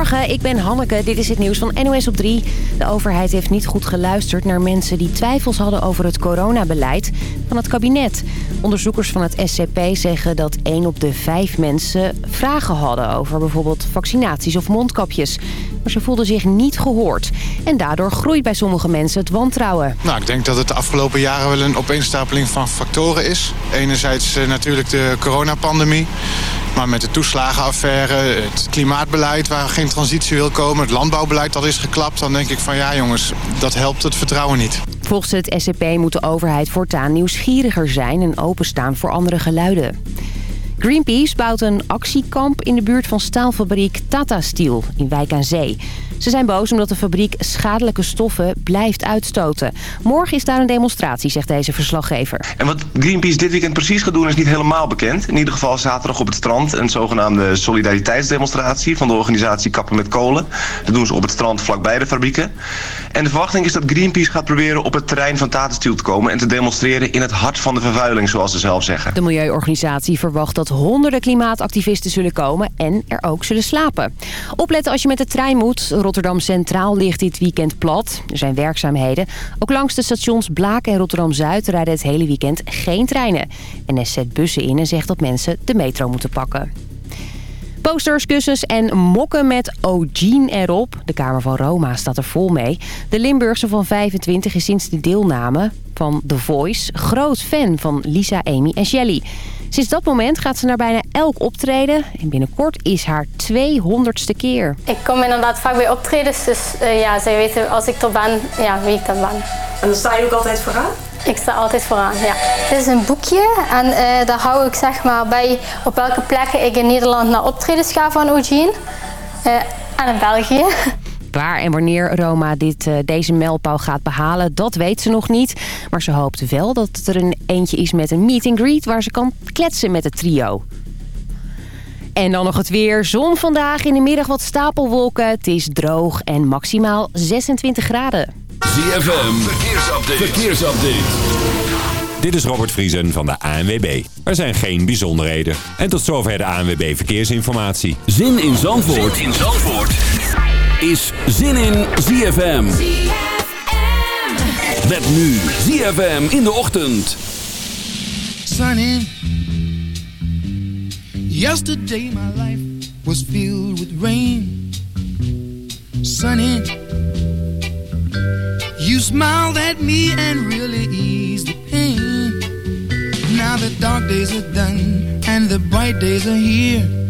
Goedemorgen, ik ben Hanneke. Dit is het nieuws van NOS op 3. De overheid heeft niet goed geluisterd naar mensen die twijfels hadden over het coronabeleid van het kabinet. Onderzoekers van het SCP zeggen dat 1 op de 5 mensen vragen hadden over bijvoorbeeld vaccinaties of mondkapjes. Maar ze voelden zich niet gehoord. En daardoor groeit bij sommige mensen het wantrouwen. Nou, ik denk dat het de afgelopen jaren wel een opeenstapeling van factoren is. Enerzijds eh, natuurlijk de coronapandemie. Maar met de toeslagenaffaire, het klimaatbeleid waar geen transitie wil komen... het landbouwbeleid dat is geklapt, dan denk ik van ja jongens, dat helpt het vertrouwen niet. Volgens het SCP moet de overheid voortaan nieuwsgieriger zijn en openstaan voor andere geluiden. Greenpeace bouwt een actiekamp in de buurt van staalfabriek Tata Steel in Wijk aan Zee. Ze zijn boos omdat de fabriek schadelijke stoffen blijft uitstoten. Morgen is daar een demonstratie, zegt deze verslaggever. En wat Greenpeace dit weekend precies gaat doen is niet helemaal bekend. In ieder geval zaterdag op het strand een zogenaamde solidariteitsdemonstratie van de organisatie Kappen met Kolen. Dat doen ze op het strand vlakbij de fabrieken. En de verwachting is dat Greenpeace gaat proberen op het terrein van Tata Steel te komen... en te demonstreren in het hart van de vervuiling, zoals ze zelf zeggen. De milieuorganisatie verwacht dat honderden klimaatactivisten zullen komen en er ook zullen slapen. Opletten als je met de trein moet. Rotterdam Centraal ligt dit weekend plat. Er zijn werkzaamheden. Ook langs de stations Blaak en Rotterdam-Zuid rijden het hele weekend geen treinen. NS zet bussen in en zegt dat mensen de metro moeten pakken. Posters, kussens en mokken met O'Gene erop. De Kamer van Roma staat er vol mee. De Limburgse van 25 is sinds de deelname van The Voice groot fan van Lisa, Amy en Shelly. Sinds dat moment gaat ze naar bijna elk optreden. En binnenkort is haar 200ste keer. Ik kom inderdaad vaak bij optredens, dus uh, ja, zij weten als ik er ben, ja, wie ik dan ben. En dan sta je ook altijd vooraan? Ik sta altijd vooraan, ja. Dit is een boekje en uh, daar hou ik zeg maar bij op welke plekken ik in Nederland naar optredens ga van Eugene. Uh, en in België. Waar en wanneer Roma dit, uh, deze mijlpaal gaat behalen, dat weet ze nog niet. Maar ze hoopt wel dat er een eentje is met een meet and greet waar ze kan kletsen met het trio. En dan nog het weer. Zon vandaag, in de middag wat stapelwolken. Het is droog en maximaal 26 graden. ZFM, verkeersupdate. verkeersupdate. Dit is Robert Vriesen van de ANWB. Er zijn geen bijzonderheden. En tot zover de ANWB Verkeersinformatie. Zin in Zandvoort, zin in Zandvoort. Is Zin in ZFM. Met nu ZFM in de ochtend. Sunny. Yesterday my life was filled with rain. Sunny. You smiled at me and really eased the pain. Now the dark days are done and the bright days are here.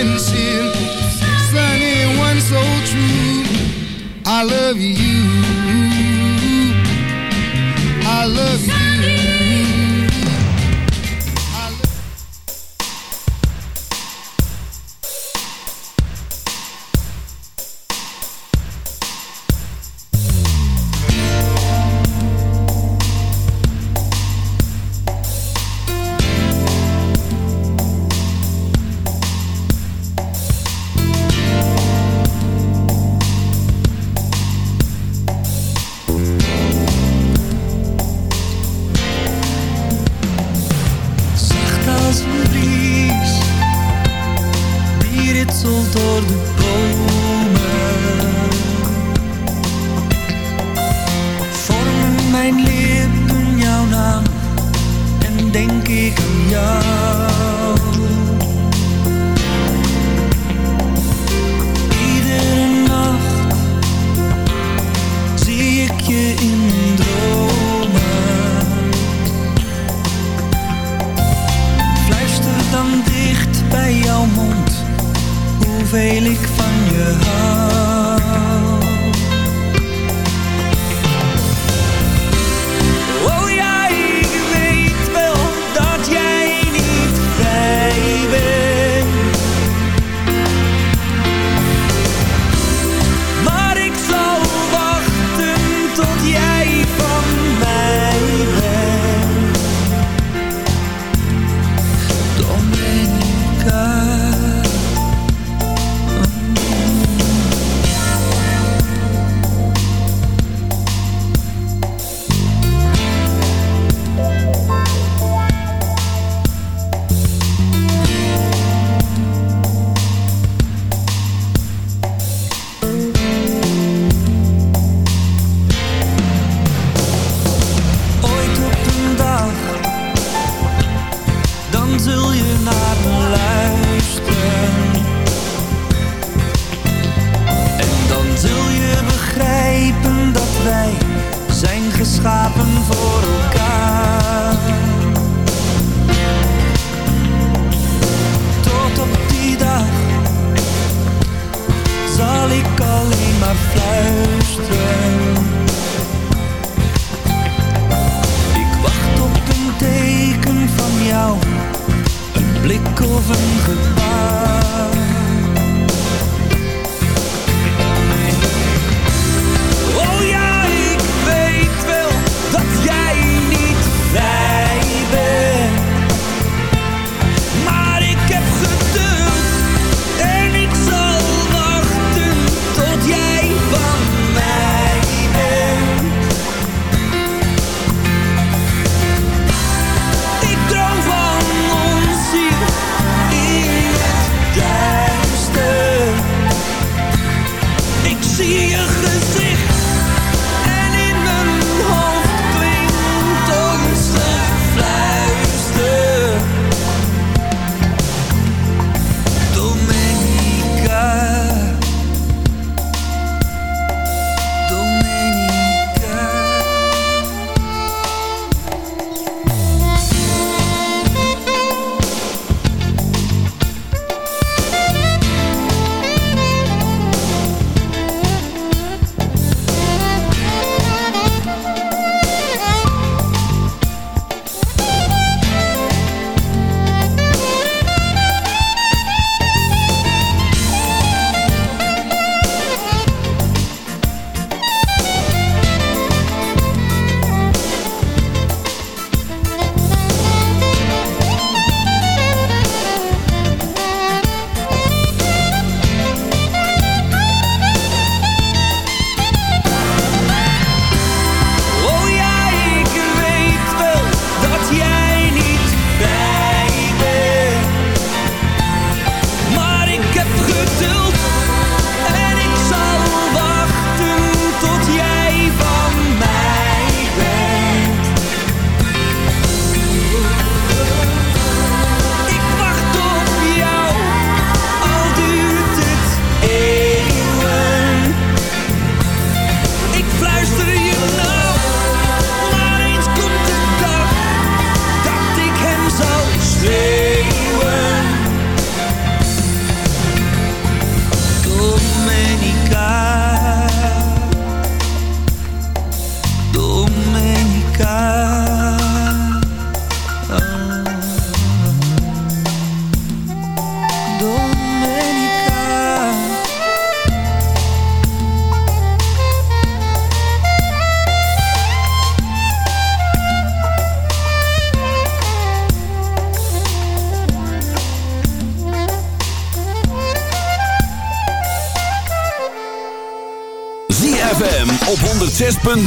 sincere, sunny one so true. I love you.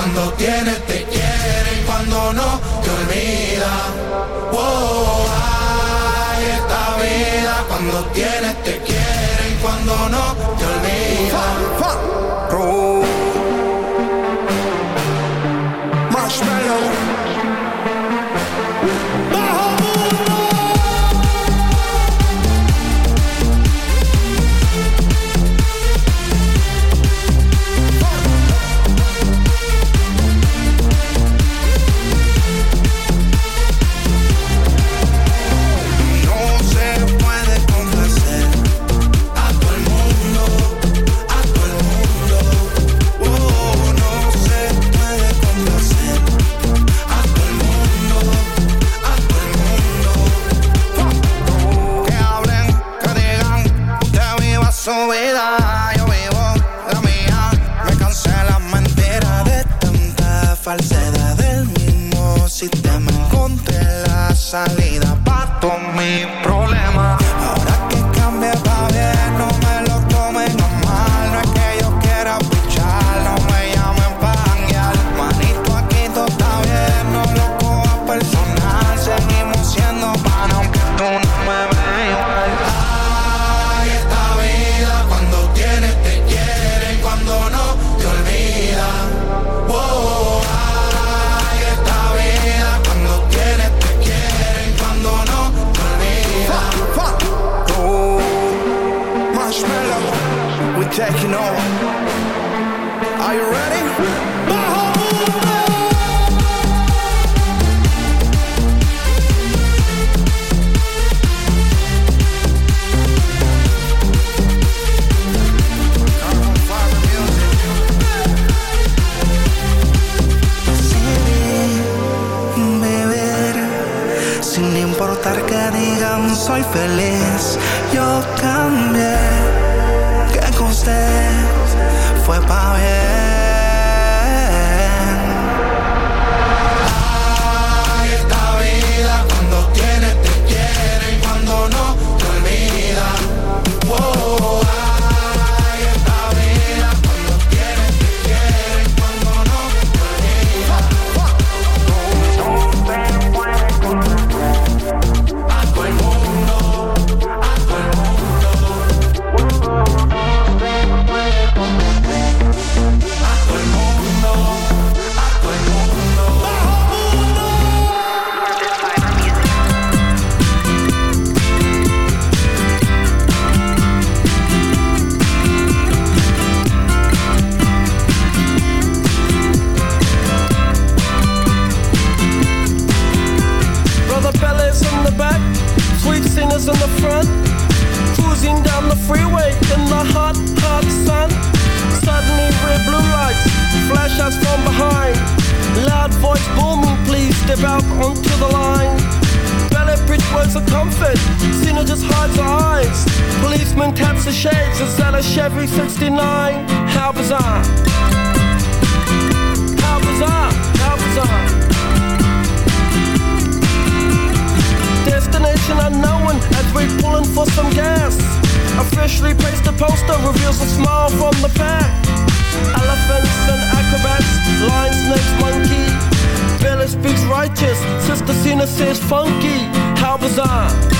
Cuando tienes te quieren, y cuando no te olvida. Oh, ay, esta vida. Cuando tienes te quieren, y cuando no te olvida. innocence funky. How was I?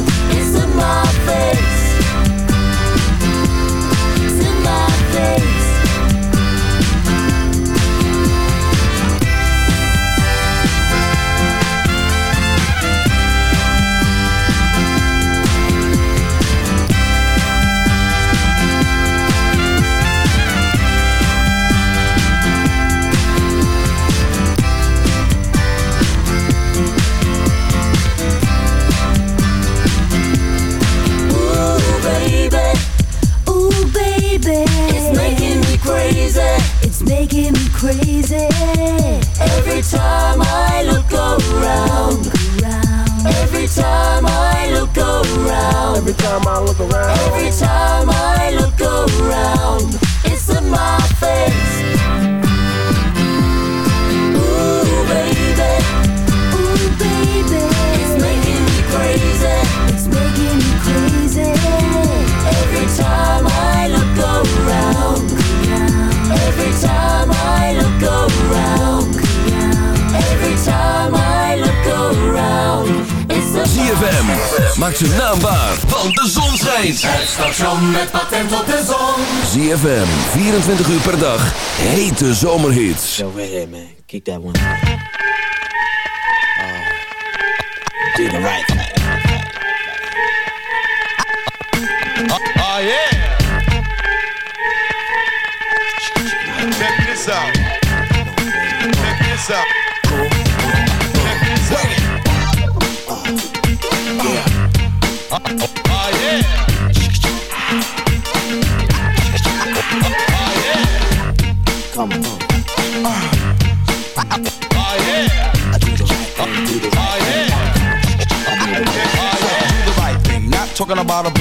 Zijn naam waar, want de zon schijnt. Het station met patent op de zon. ZFM, 24 uur per dag. Hete zomerhits. Yo, right here, man. Keep that one. Uh, do the right thing. Oh yeah. Check this out. Oh,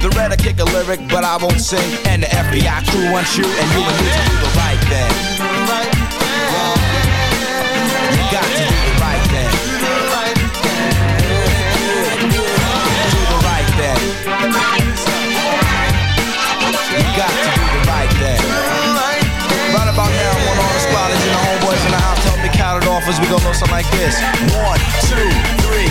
The red I kick a lyric, but I won't sing. And the FBI crew wants you, and you and me to do the right thing. You got to do the right thing. Do the right thing. You got to do the right thing. Right about now, I want all the squatters and the homeboys in the house to help me count it off as we go know something like this. One, two, three,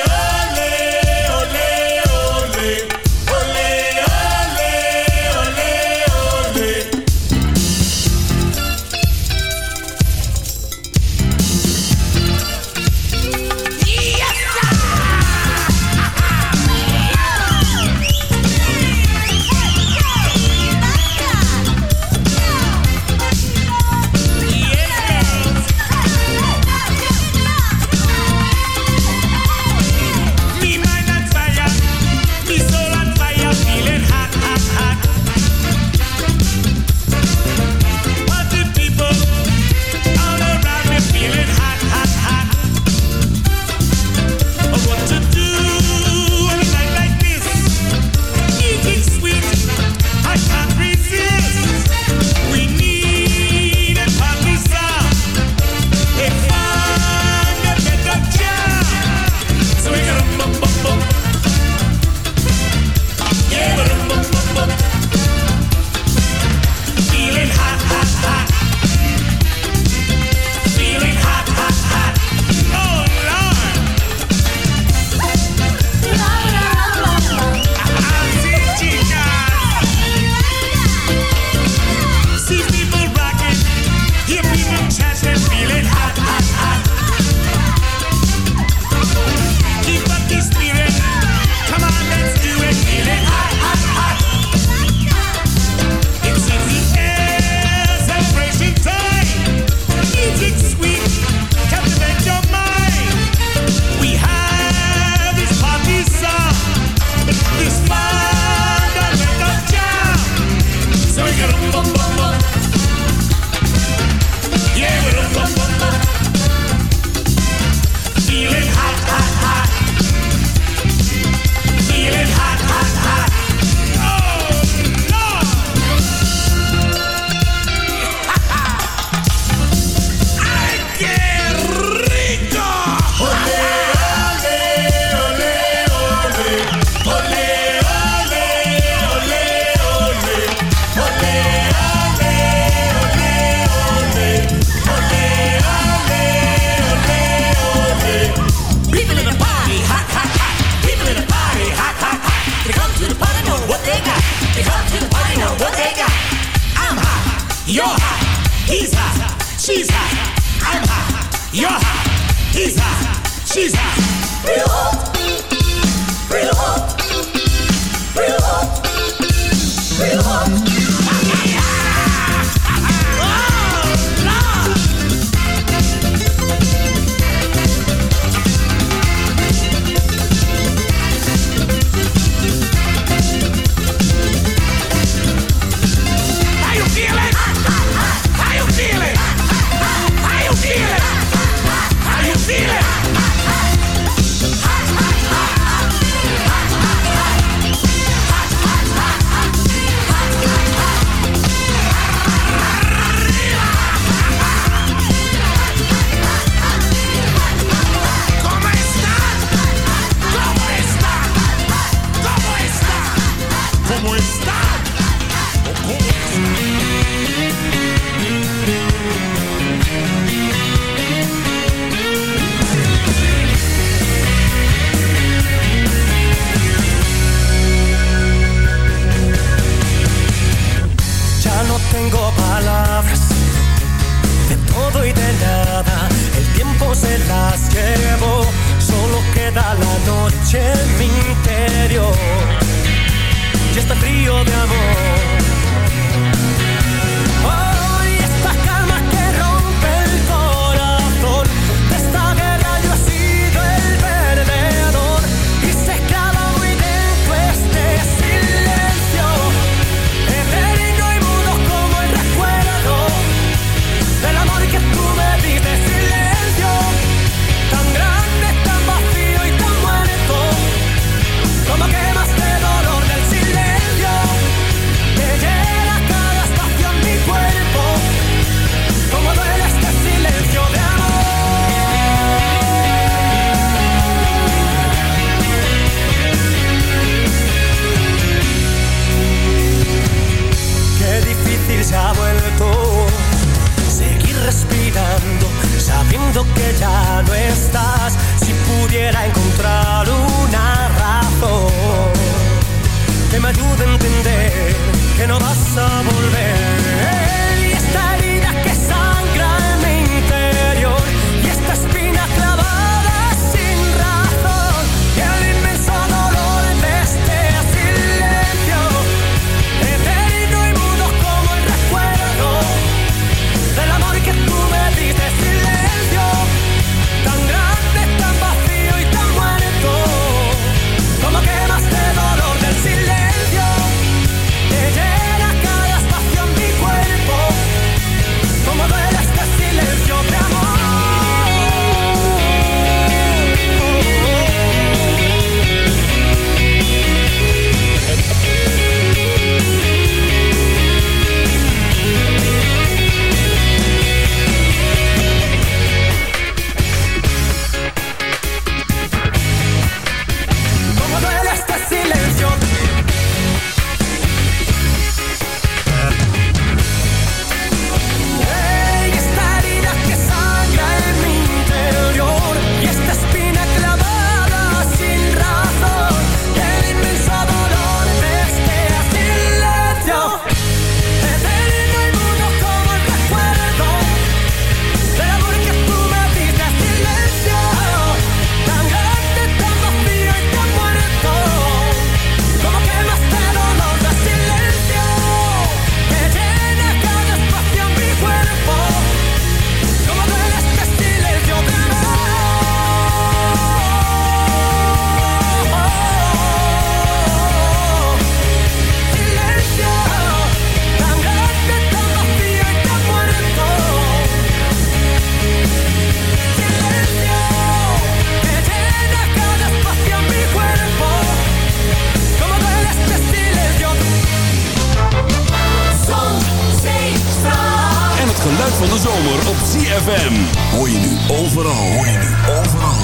ZFM. Hoor je nu overal. Hoor je nu overal.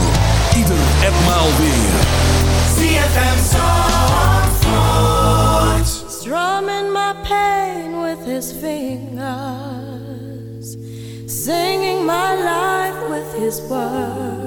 Ieder etmaal weer. ZFM Zandvoort. Strumming my pain with his fingers, singing my life with his words,